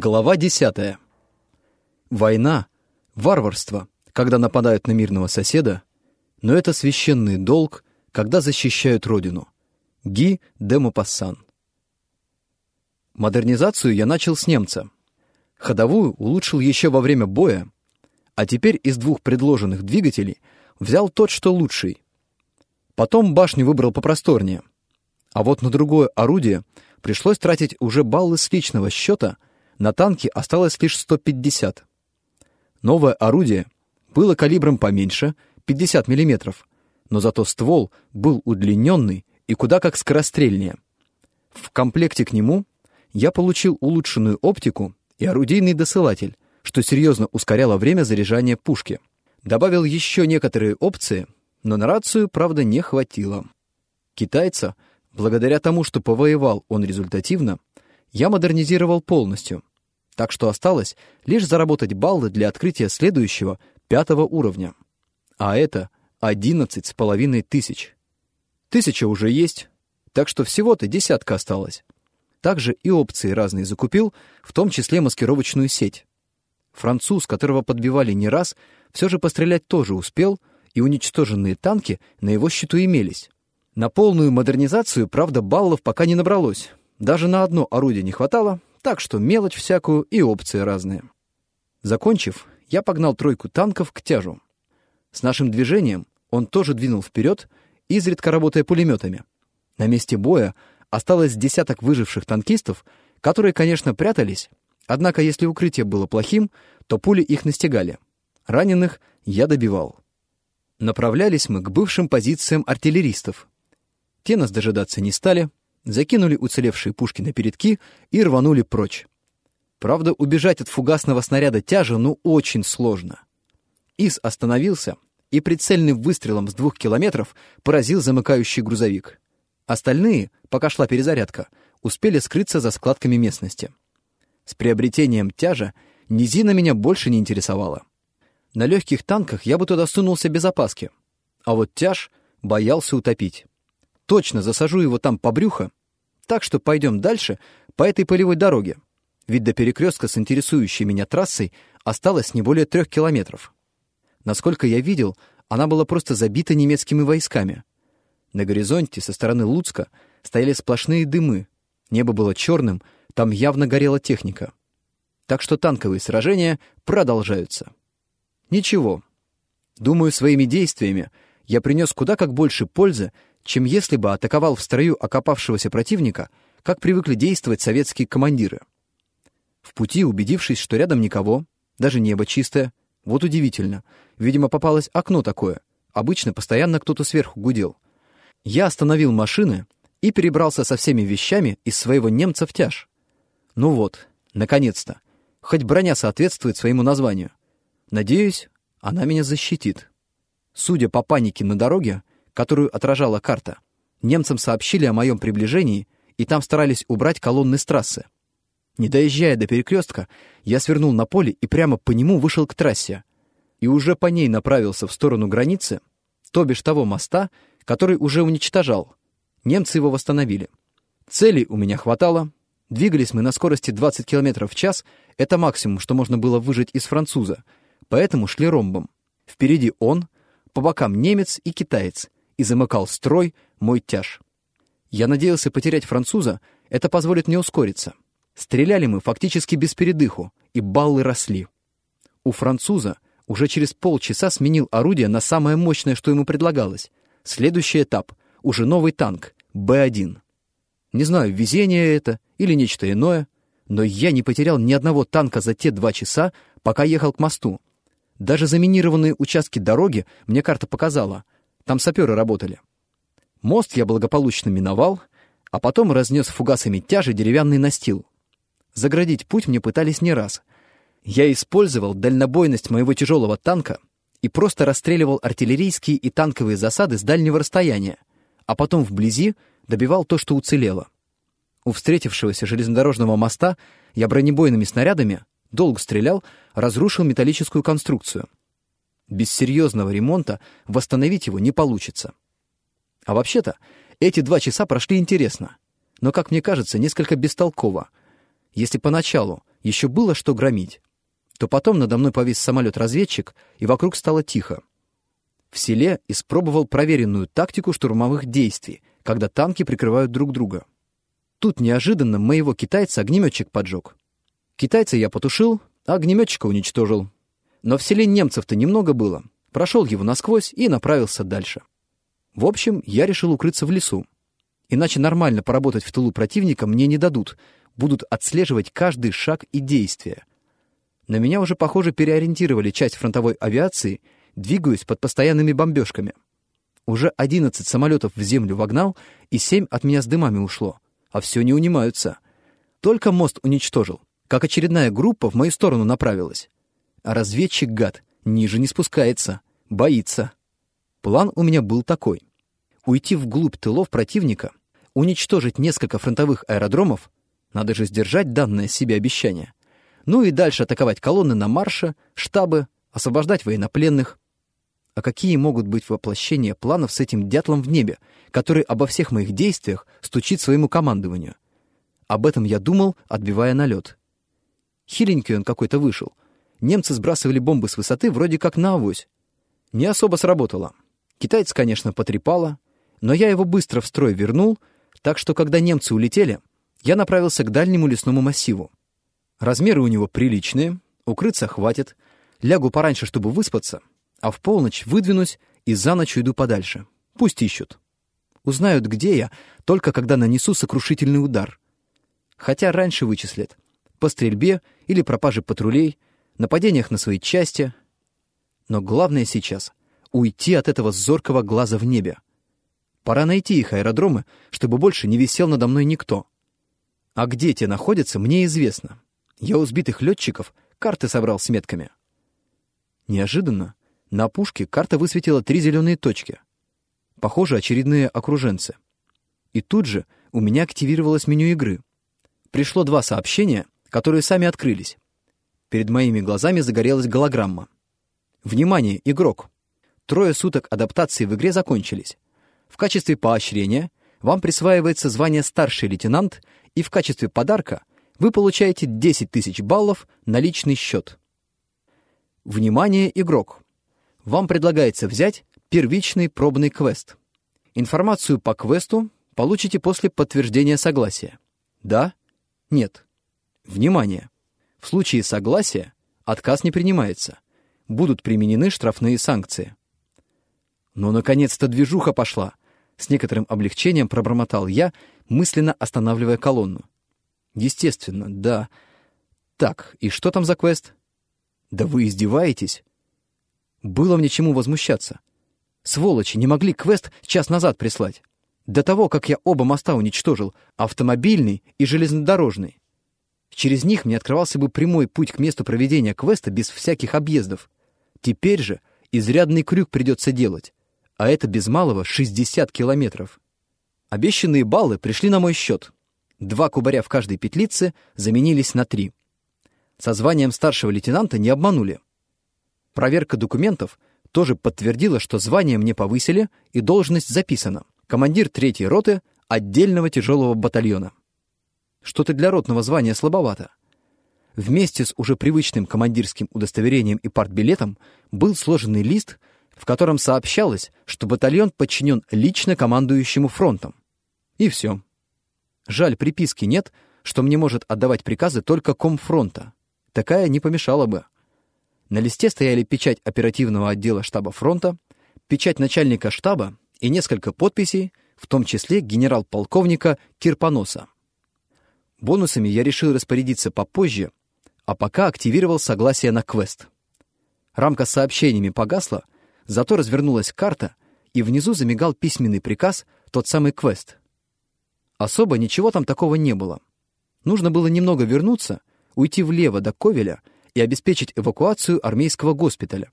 Глава 10. Война — варварство, когда нападают на мирного соседа, но это священный долг, когда защищают родину. Ги де Мопассан. Модернизацию я начал с немца. Ходовую улучшил еще во время боя, а теперь из двух предложенных двигателей взял тот, что лучший. Потом башню выбрал попросторнее. А вот на другое орудие пришлось тратить уже баллы с личного счета, на танки осталось лишь 150. Новое орудие было калибром поменьше, 50 мм, но зато ствол был удлиненный и куда как скорострельнее. В комплекте к нему я получил улучшенную оптику и орудийный досылатель, что серьезно ускоряло время заряжания пушки. Добавил еще некоторые опции, но на рацию, правда, не хватило. Китайца, благодаря тому, что повоевал он результативно, я модернизировал полностью, так что осталось лишь заработать баллы для открытия следующего, пятого уровня. А это одиннадцать с половиной тысяч. Тысяча уже есть, так что всего-то десятка осталось. Также и опции разные закупил, в том числе маскировочную сеть. Француз, которого подбивали не раз, все же пострелять тоже успел, и уничтоженные танки на его счету имелись. На полную модернизацию, правда, баллов пока не набралось. Даже на одно орудие не хватало, так что мелочь всякую и опции разные. Закончив, я погнал тройку танков к тяжу. С нашим движением он тоже двинул вперед, изредка работая пулеметами. На месте боя осталось десяток выживших танкистов, которые, конечно, прятались, однако если укрытие было плохим, то пули их настигали. Раненых я добивал. Направлялись мы к бывшим позициям артиллеристов. Те нас дожидаться не стали, закинули уцелевшие пушки на передки и рванули прочь. Правда, убежать от фугасного снаряда тяжа ну очень сложно. Ис остановился и прицельным выстрелом с двух километров поразил замыкающий грузовик. Остальные, пока шла перезарядка, успели скрыться за складками местности. С приобретением тяжа низина меня больше не интересовала. На легких танках я бы туда сунулся без опаски, а вот тяж боялся утопить. Точно засажу его там по брюхо, так что пойдем дальше по этой полевой дороге, ведь до перекрестка с интересующей меня трассой осталось не более трех километров. Насколько я видел, она была просто забита немецкими войсками. На горизонте со стороны Луцка стояли сплошные дымы, небо было черным, там явно горела техника. Так что танковые сражения продолжаются. Ничего. Думаю, своими действиями я принес куда как больше пользы, чем если бы атаковал в строю окопавшегося противника, как привыкли действовать советские командиры. В пути, убедившись, что рядом никого, даже небо чистое, вот удивительно, видимо, попалось окно такое, обычно постоянно кто-то сверху гудел. Я остановил машины и перебрался со всеми вещами из своего немца в тяж. Ну вот, наконец-то, хоть броня соответствует своему названию. Надеюсь, она меня защитит. Судя по панике на дороге, которую отражала карта, немцам сообщили о моем приближении, и там старались убрать колонны с трассы. Не доезжая до перекрестка, я свернул на поле и прямо по нему вышел к трассе. И уже по ней направился в сторону границы, то бишь того моста, который уже уничтожал. Немцы его восстановили. Целей у меня хватало. Двигались мы на скорости 20 км в час, это максимум, что можно было выжить из француза, поэтому шли ромбом. Впереди он, по бокам немец и китаец, и замыкал строй мой тяж. Я надеялся потерять француза, это позволит мне ускориться. Стреляли мы фактически без передыху, и баллы росли. У француза уже через полчаса сменил орудие на самое мощное, что ему предлагалось. Следующий этап — уже новый танк, Б-1. Не знаю, везение это или нечто иное, но я не потерял ни одного танка за те два часа, пока ехал к мосту. Даже заминированные участки дороги мне карта показала — там саперы работали. Мост я благополучно миновал, а потом разнес фугасами тяжи деревянный настил. Заградить путь мне пытались не раз. Я использовал дальнобойность моего тяжелого танка и просто расстреливал артиллерийские и танковые засады с дальнего расстояния, а потом вблизи добивал то, что уцелело. У встретившегося железнодорожного моста я бронебойными снарядами долго стрелял, разрушил металлическую конструкцию — без серьезного ремонта восстановить его не получится. А вообще-то, эти два часа прошли интересно, но, как мне кажется, несколько бестолково. Если поначалу еще было что громить, то потом надо мной повис самолет-разведчик, и вокруг стало тихо. В селе испробовал проверенную тактику штурмовых действий, когда танки прикрывают друг друга. Тут неожиданно моего китайца огнеметчик поджег. Китайца я потушил, а огнеметчика уничтожил. Но в селе немцев-то немного было. Прошел его насквозь и направился дальше. В общем, я решил укрыться в лесу. Иначе нормально поработать в тылу противника мне не дадут. Будут отслеживать каждый шаг и действие. На меня уже, похоже, переориентировали часть фронтовой авиации, двигаюсь под постоянными бомбежками. Уже 11 самолетов в землю вогнал, и 7 от меня с дымами ушло. А все не унимаются. Только мост уничтожил, как очередная группа в мою сторону направилась. А разведчик, гад, ниже не спускается, боится. План у меня был такой. Уйти вглубь тылов противника, уничтожить несколько фронтовых аэродромов, надо же сдержать данное себе обещание. Ну и дальше атаковать колонны на марше, штабы, освобождать военнопленных. А какие могут быть воплощения планов с этим дятлом в небе, который обо всех моих действиях стучит своему командованию? Об этом я думал, отбивая налет. Хиленький он какой-то вышел. Немцы сбрасывали бомбы с высоты вроде как на авось. Не особо сработало. Китайцы, конечно, потрепало, но я его быстро в строй вернул, так что, когда немцы улетели, я направился к дальнему лесному массиву. Размеры у него приличные, укрыться хватит, лягу пораньше, чтобы выспаться, а в полночь выдвинусь и за ночь уйду подальше. Пусть ищут. Узнают, где я, только когда нанесу сокрушительный удар. Хотя раньше вычислят. По стрельбе или пропаже патрулей, нападениях на свои части. Но главное сейчас — уйти от этого зоркого глаза в небе. Пора найти их аэродромы, чтобы больше не висел надо мной никто. А где те находятся, мне известно. Я у сбитых летчиков карты собрал с метками. Неожиданно на опушке карта высветила три зеленые точки. Похоже, очередные окруженцы. И тут же у меня активировалось меню игры. Пришло два сообщения, которые сами открылись. Перед моими глазами загорелась голограмма. «Внимание, игрок! Трое суток адаптации в игре закончились. В качестве поощрения вам присваивается звание старший лейтенант, и в качестве подарка вы получаете 10 тысяч баллов на личный счет. Внимание, игрок! Вам предлагается взять первичный пробный квест. Информацию по квесту получите после подтверждения согласия. Да? Нет. Внимание! В случае согласия отказ не принимается. Будут применены штрафные санкции. Но, наконец-то, движуха пошла. С некоторым облегчением пробормотал я, мысленно останавливая колонну. Естественно, да. Так, и что там за квест? Да вы издеваетесь? Было мне чему возмущаться. Сволочи не могли квест час назад прислать. До того, как я оба моста уничтожил, автомобильный и железнодорожный. Через них мне открывался бы прямой путь к месту проведения квеста без всяких объездов. Теперь же изрядный крюк придется делать, а это без малого 60 километров. Обещанные баллы пришли на мой счет. Два кубаря в каждой петлице заменились на три. Со званием старшего лейтенанта не обманули. Проверка документов тоже подтвердила, что звание мне повысили и должность записана. Командир третьей роты отдельного тяжелого батальона. Что-то для ротного звания слабовато. Вместе с уже привычным командирским удостоверением и партбилетом был сложенный лист, в котором сообщалось, что батальон подчинен лично командующему фронтом. И все. Жаль, приписки нет, что мне может отдавать приказы только комфронта. Такая не помешала бы. На листе стояли печать оперативного отдела штаба фронта, печать начальника штаба и несколько подписей, в том числе генерал-полковника Кирпоноса. Бонусами я решил распорядиться попозже, а пока активировал согласие на квест. Рамка с сообщениями погасла, зато развернулась карта, и внизу замигал письменный приказ, тот самый квест. Особо ничего там такого не было. Нужно было немного вернуться, уйти влево до Ковеля и обеспечить эвакуацию армейского госпиталя.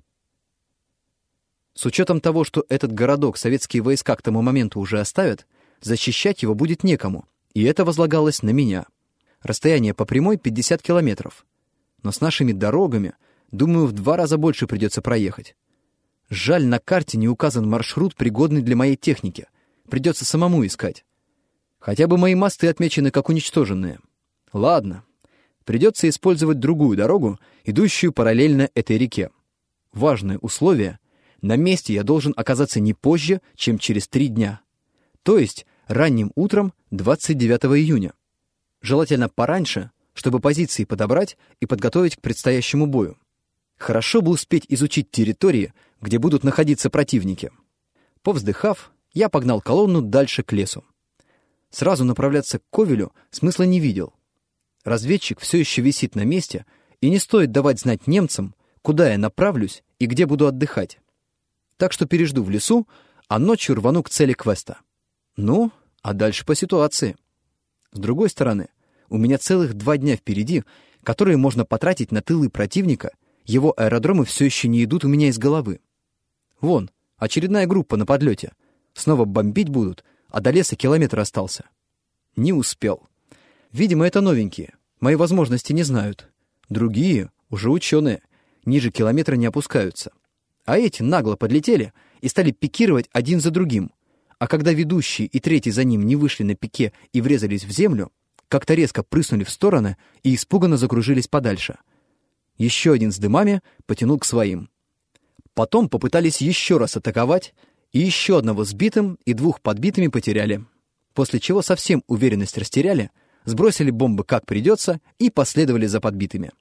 С учетом того, что этот городок советские войска к тому моменту уже оставят, защищать его будет некому, и это возлагалось на меня. Расстояние по прямой 50 километров. Но с нашими дорогами, думаю, в два раза больше придется проехать. Жаль, на карте не указан маршрут, пригодный для моей техники. Придется самому искать. Хотя бы мои мосты отмечены как уничтоженные. Ладно. придется использовать другую дорогу, идущую параллельно этой реке. Важное условие — на месте я должен оказаться не позже, чем через три дня. То есть ранним утром 29 июня. Желательно пораньше, чтобы позиции подобрать и подготовить к предстоящему бою. Хорошо бы успеть изучить территории, где будут находиться противники. Повздыхав, я погнал колонну дальше к лесу. Сразу направляться к Ковелю смысла не видел. Разведчик все еще висит на месте, и не стоит давать знать немцам, куда я направлюсь и где буду отдыхать. Так что пережду в лесу, а ночью рвану к цели квеста. Ну, а дальше по ситуации. С другой стороны, у меня целых два дня впереди, которые можно потратить на тылы противника, его аэродромы все еще не идут у меня из головы. Вон, очередная группа на подлете. Снова бомбить будут, а до леса километр остался. Не успел. Видимо, это новенькие. Мои возможности не знают. Другие, уже ученые, ниже километра не опускаются. А эти нагло подлетели и стали пикировать один за другим. А когда ведущий и третий за ним не вышли на пике и врезались в землю, как-то резко прыснули в стороны и испуганно закружились подальше. Еще один с дымами потянул к своим. Потом попытались еще раз атаковать, и еще одного сбитым и двух подбитыми потеряли. После чего совсем уверенность растеряли, сбросили бомбы как придется и последовали за подбитыми.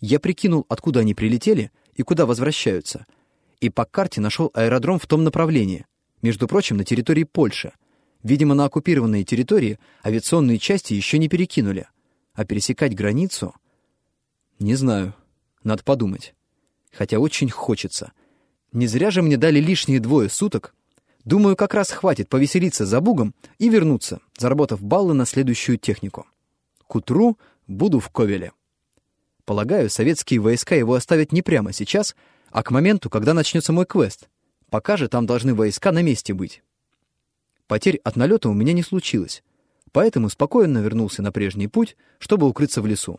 Я прикинул, откуда они прилетели и куда возвращаются, и по карте нашел аэродром в том направлении, между прочим, на территории Польши. Видимо, на оккупированные территории авиационные части еще не перекинули, а пересекать границу... Не знаю, надо подумать. Хотя очень хочется — не зря же мне дали лишние двое суток. Думаю, как раз хватит повеселиться за бугом и вернуться, заработав баллы на следующую технику. К утру буду в Ковеле. Полагаю, советские войска его оставят не прямо сейчас, а к моменту, когда начнется мой квест. Пока же там должны войска на месте быть. Потерь от налета у меня не случилось, поэтому спокойно вернулся на прежний путь, чтобы укрыться в лесу.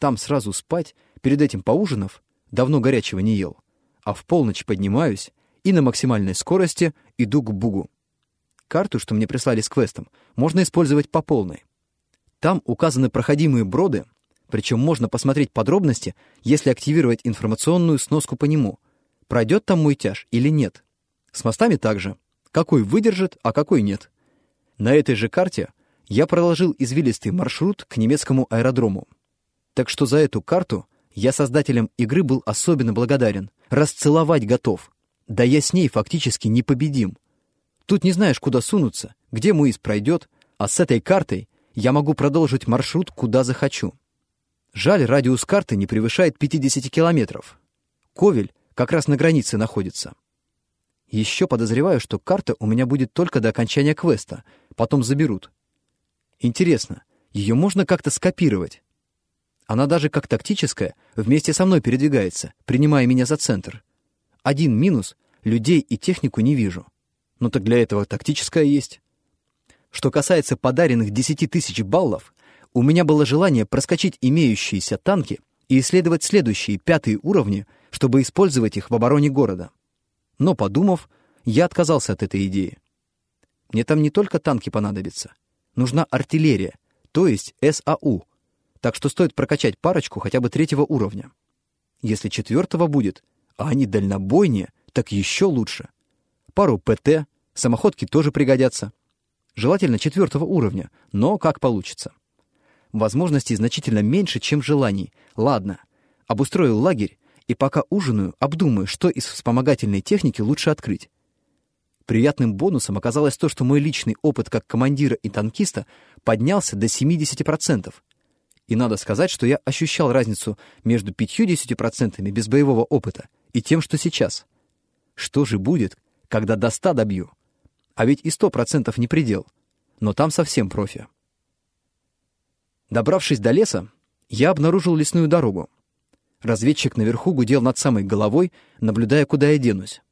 Там сразу спать, перед этим поужинав, давно горячего не ел а в полночь поднимаюсь и на максимальной скорости иду к Бугу. Карту, что мне прислали с квестом, можно использовать по полной. Там указаны проходимые броды, причем можно посмотреть подробности, если активировать информационную сноску по нему, пройдет там мой тяж или нет. С мостами также. Какой выдержит, а какой нет. На этой же карте я проложил извилистый маршрут к немецкому аэродрому. Так что за эту карту я создателям игры был особенно благодарен — расцеловать готов. Да я с ней фактически непобедим. Тут не знаешь, куда сунуться, где Муис пройдет, а с этой картой я могу продолжить маршрут, куда захочу. Жаль, радиус карты не превышает 50 километров. Ковель как раз на границе находится. Еще подозреваю, что карта у меня будет только до окончания квеста, потом заберут. Интересно, ее можно как-то скопировать? Она даже как тактическая вместе со мной передвигается, принимая меня за центр. Один минус — людей и технику не вижу. Но так для этого тактическая есть. Что касается подаренных 10 тысяч баллов, у меня было желание проскочить имеющиеся танки и исследовать следующие, пятые уровни, чтобы использовать их в обороне города. Но, подумав, я отказался от этой идеи. Мне там не только танки понадобятся. Нужна артиллерия, то есть САУ — так что стоит прокачать парочку хотя бы третьего уровня. Если четвертого будет, а они дальнобойнее, так еще лучше. Пару ПТ, самоходки тоже пригодятся. Желательно четвертого уровня, но как получится. Возможностей значительно меньше, чем желаний. Ладно, обустрою лагерь и пока ужинаю, обдумаю, что из вспомогательной техники лучше открыть. Приятным бонусом оказалось то, что мой личный опыт как командира и танкиста поднялся до 70%. И надо сказать, что я ощущал разницу между 50% без боевого опыта и тем, что сейчас. Что же будет, когда до 100 добью? А ведь и 100% не предел. Но там совсем профи. Добравшись до леса, я обнаружил лесную дорогу. Разведчик наверху гудел над самой головой, наблюдая, куда я денусь.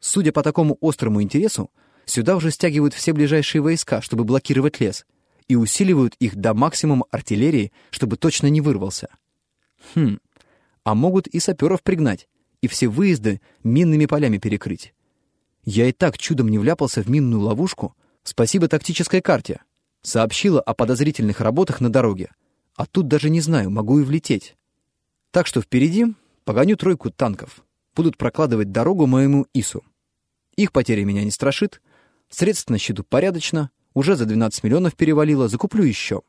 Судя по такому острому интересу, сюда уже стягивают все ближайшие войска, чтобы блокировать лес — и усиливают их до максимума артиллерии, чтобы точно не вырвался. Хм, а могут и саперов пригнать, и все выезды минными полями перекрыть. Я и так чудом не вляпался в минную ловушку, спасибо тактической карте. Сообщила о подозрительных работах на дороге. А тут даже не знаю, могу и влететь. Так что впереди погоню тройку танков. Будут прокладывать дорогу моему ИСу. Их потеря меня не страшит. Средств на счету порядочно. Уже за 12 миллионов перевалило. Закуплю еще.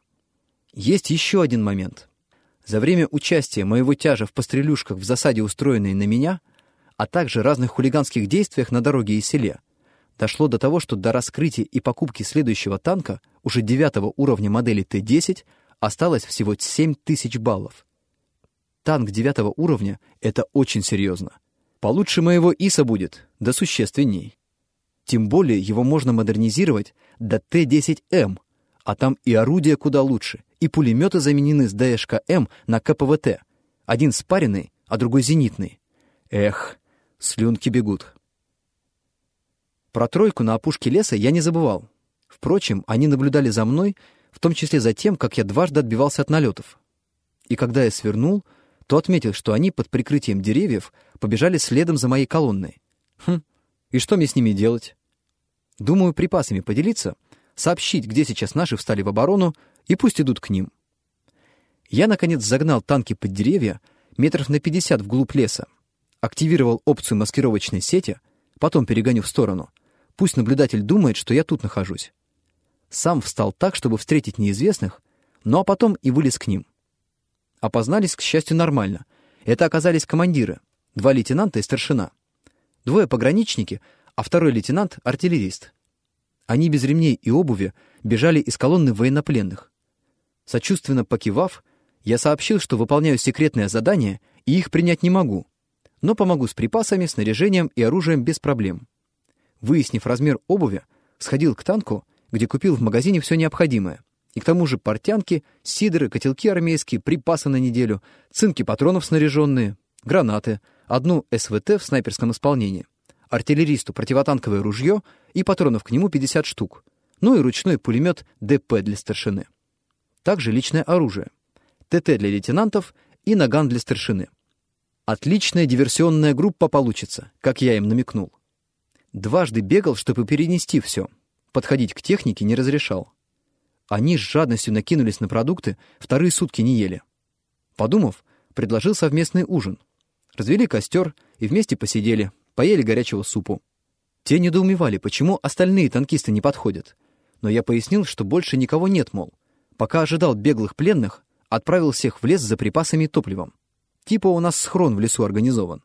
Есть еще один момент. За время участия моего тяжа в пострелюшках в засаде, устроенной на меня, а также разных хулиганских действиях на дороге и селе, дошло до того, что до раскрытия и покупки следующего танка, уже девятого уровня модели Т-10, осталось всего 7 тысяч баллов. Танк девятого уровня — это очень серьезно. Получше моего ИСа будет, да существенней. Тем более его можно модернизировать до Т-10М, а там и орудия куда лучше, и пулеметы заменены с ДШК-М на КПВТ. Один спаренный, а другой зенитный. Эх, слюнки бегут. Про тройку на опушке леса я не забывал. Впрочем, они наблюдали за мной, в том числе за тем, как я дважды отбивался от налетов. И когда я свернул, то отметил, что они под прикрытием деревьев побежали следом за моей колонной. Хм, и что мне с ними делать? Думаю, припасами поделиться, сообщить, где сейчас наши встали в оборону, и пусть идут к ним. Я, наконец, загнал танки под деревья метров на 50 вглубь леса, активировал опцию маскировочной сети, потом перегоню в сторону. Пусть наблюдатель думает, что я тут нахожусь. Сам встал так, чтобы встретить неизвестных, ну а потом и вылез к ним. Опознались, к счастью, нормально. Это оказались командиры, два лейтенанта и старшина. Двое пограничники, а второй лейтенант — артиллерист. Они без ремней и обуви бежали из колонны военнопленных. Сочувственно покивав, я сообщил, что выполняю секретное задание и их принять не могу, но помогу с припасами, снаряжением и оружием без проблем. Выяснив размер обуви, сходил к танку, где купил в магазине все необходимое. И к тому же портянки, сидоры, котелки армейские, припасы на неделю, цинки патронов снаряженные, гранаты, одну СВТ в снайперском исполнении, артиллеристу противотанковое ружье и патронов к нему 50 штук, ну и ручной пулемет ДП для старшины. Также личное оружие, ТТ для лейтенантов и наган для старшины. Отличная диверсионная группа получится, как я им намекнул. Дважды бегал, чтобы перенести все. Подходить к технике не разрешал. Они с жадностью накинулись на продукты, вторые сутки не ели. Подумав, предложил совместный ужин. Развели костер и вместе посидели, поели горячего супу. Те недоумевали, почему остальные танкисты не подходят. Но я пояснил, что больше никого нет, мол. Пока ожидал беглых пленных, отправил всех в лес за припасами и топливом. Типа у нас схрон в лесу организован.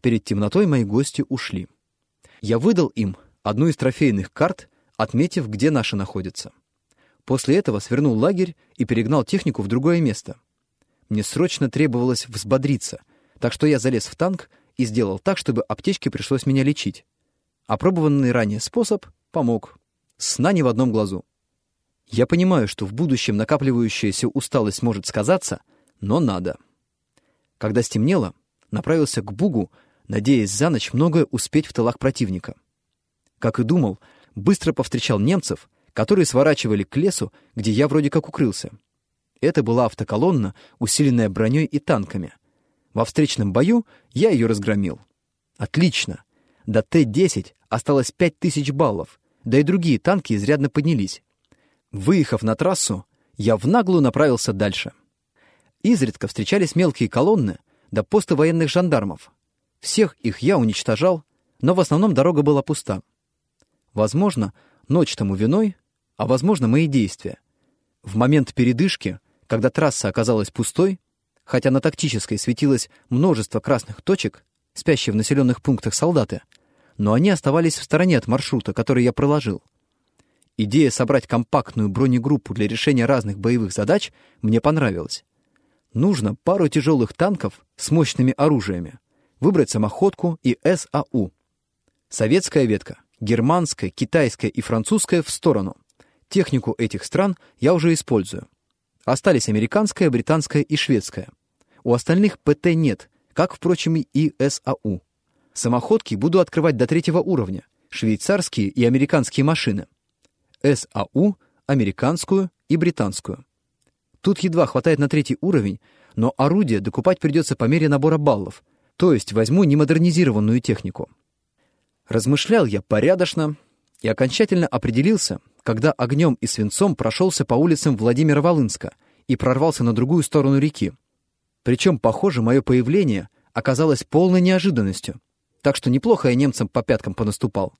Перед темнотой мои гости ушли. Я выдал им одну из трофейных карт, отметив, где наши находятся. После этого свернул лагерь и перегнал технику в другое место. Мне срочно требовалось взбодриться, так что я залез в танк и сделал так, чтобы аптечке пришлось меня лечить. Опробованный ранее способ помог. Сна не в одном глазу. Я понимаю, что в будущем накапливающаяся усталость может сказаться, но надо. Когда стемнело, направился к Бугу, надеясь за ночь многое успеть в тылах противника. Как и думал, быстро повстречал немцев — которые сворачивали к лесу, где я вроде как укрылся. Это была автоколонна, усиленная броней и танками. Во встречном бою я ее разгромил. Отлично. До Т-10 осталось 5000 баллов, да и другие танки изрядно поднялись. Выехав на трассу, я в наглую направился дальше. Изредка встречались мелкие колонны до поста военных жандармов. Всех их я уничтожал, но в основном дорога была пуста. Возможно, ночь тому виной а, возможно, мои действия. В момент передышки, когда трасса оказалась пустой, хотя на тактической светилось множество красных точек, спящие в населенных пунктах солдаты, но они оставались в стороне от маршрута, который я проложил. Идея собрать компактную бронегруппу для решения разных боевых задач мне понравилась. Нужно пару тяжелых танков с мощными оружиями, выбрать самоходку и САУ. Советская ветка, германская, китайская и французская в сторону. Технику этих стран я уже использую. Остались американская, британская и шведская. У остальных ПТ нет, как, впрочем, и САУ. Самоходки буду открывать до третьего уровня, швейцарские и американские машины. САУ, американскую и британскую. Тут едва хватает на третий уровень, но орудие докупать придется по мере набора баллов, то есть возьму немодернизированную технику. Размышлял я порядочно и окончательно определился, когда огнем и свинцом прошелся по улицам Владимира Волынска и прорвался на другую сторону реки. Причем, похоже, мое появление оказалось полной неожиданностью, так что неплохо я немцам по пяткам понаступал.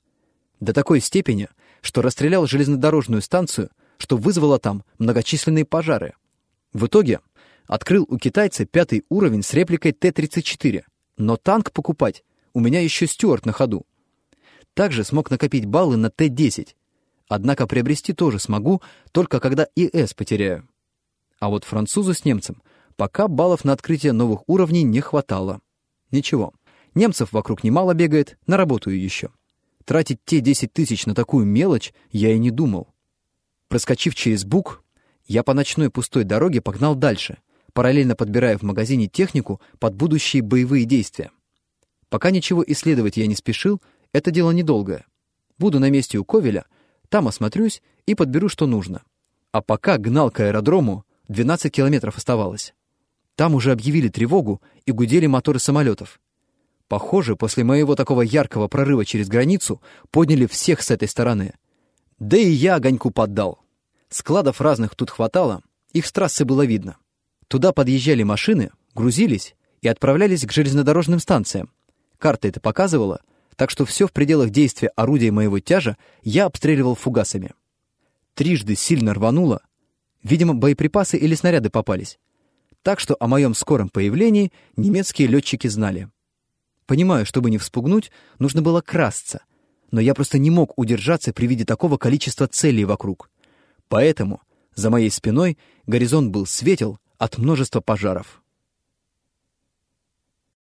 До такой степени, что расстрелял железнодорожную станцию, что вызвало там многочисленные пожары. В итоге открыл у китайца пятый уровень с репликой Т-34, но танк покупать у меня еще Стюарт на ходу. Также смог накопить баллы на Т-10, однако приобрести тоже смогу, только когда ИС потеряю. А вот французу с немцем пока баллов на открытие новых уровней не хватало. Ничего, немцев вокруг немало бегает, наработаю еще. Тратить те 10 тысяч на такую мелочь я и не думал. Проскочив через бук, я по ночной пустой дороге погнал дальше, параллельно подбирая в магазине технику под будущие боевые действия. Пока ничего исследовать я не спешил, это дело недолгое. Буду на месте у Ковеля, там осмотрюсь и подберу, что нужно. А пока гнал к аэродрому, 12 километров оставалось. Там уже объявили тревогу и гудели моторы самолетов. Похоже, после моего такого яркого прорыва через границу подняли всех с этой стороны. Да и я огоньку поддал. Складов разных тут хватало, их с трассы было видно. Туда подъезжали машины, грузились и отправлялись к железнодорожным станциям. Карта это показывала, так что все в пределах действия орудия моего тяжа я обстреливал фугасами. Трижды сильно рвануло. Видимо, боеприпасы или снаряды попались. Так что о моем скором появлении немецкие летчики знали. Понимаю, чтобы не вспугнуть, нужно было красться. Но я просто не мог удержаться при виде такого количества целей вокруг. Поэтому за моей спиной горизонт был светел от множества пожаров.